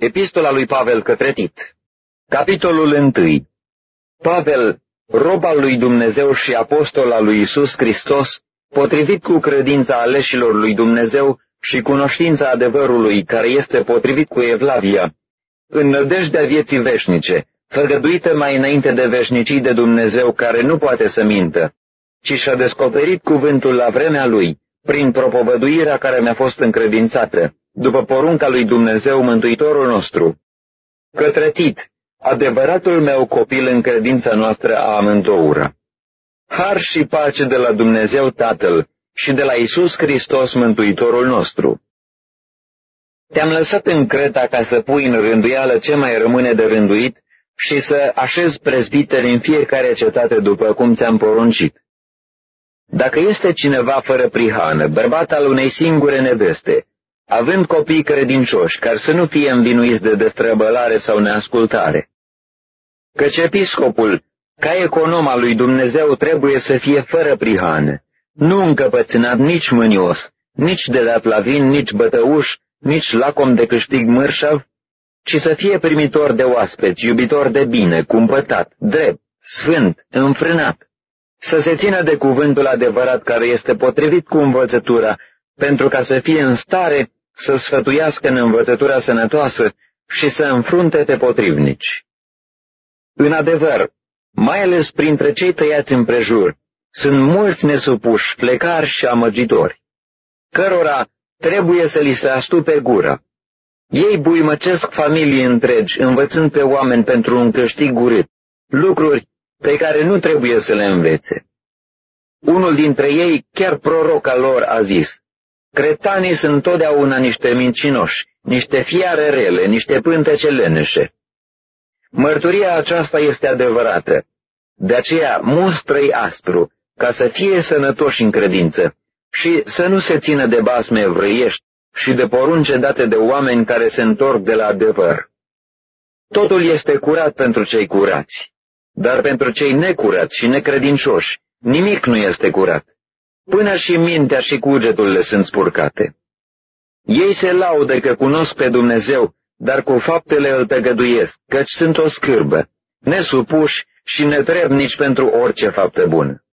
Epistola lui Pavel către Tit. Capitolul 1 Pavel, rob al lui Dumnezeu și apostol al lui Isus Hristos, potrivit cu credința aleșilor lui Dumnezeu și cunoștința adevărului care este potrivit cu Evlavia, în nădejdea vieții veșnice, făgăduită mai înainte de veșnicii de Dumnezeu care nu poate să mintă, ci și-a descoperit cuvântul la vremea lui, prin propovăduirea care mi-a fost încredințată, după porunca lui Dumnezeu Mântuitorul nostru. Către Tit, adevăratul meu copil în credința noastră a amândouă. Har și pace de la Dumnezeu Tatăl și de la Isus Hristos Mântuitorul nostru. Te-am lăsat în Creta ca să pui în rânduială ce mai rămâne de rânduit și să așezi prezbiteri în fiecare cetate după cum ți-am poruncit. Dacă este cineva fără prihană, bărbat al unei singure neveste, având copii credincioși, care să nu fie învinuiți de destrăbălare sau neascultare. Căci episcopul, ca econom al lui Dumnezeu, trebuie să fie fără prihană, nu încăpățânat nici mânios, nici de dat la vin, nici bătăuș, nici lacom de câștig mărșav, ci să fie primitor de oaspeți, iubitor de bine, cumpătat, drept, sfânt, înfrânat, să se țină de cuvântul adevărat care este potrivit cu învățătura, pentru ca să fie în stare să sfătuiască în învățătura sănătoasă și să înfrunte pe potrivnici. În adevăr, mai ales printre cei tăiați împrejur, sunt mulți nesupuși, plecari și amăgitori, cărora trebuie să li se astupe gura. Ei buimăcesc familii întregi, învățând pe oameni pentru un câștig urât, lucruri pe care nu trebuie să le învețe. Unul dintre ei, chiar proroca lor, a zis, Cretanii sunt totdeauna niște mincinoși, niște fiare rele, niște pântece leneșe. Mărturia aceasta este adevărată. De aceea mustră-i aspru, ca să fie sănătoși în credință și să nu se țină de basme evrăiești și de porunce date de oameni care se întorc de la adevăr. Totul este curat pentru cei curați, dar pentru cei necurați și necredincioși nimic nu este curat. Până și mintea și cugetul le sunt spurcate. Ei se laudă că cunosc pe Dumnezeu, dar cu faptele îl tăgăduiesc, căci sunt o scârbă, nesupuși și netrebnici pentru orice faptă bună.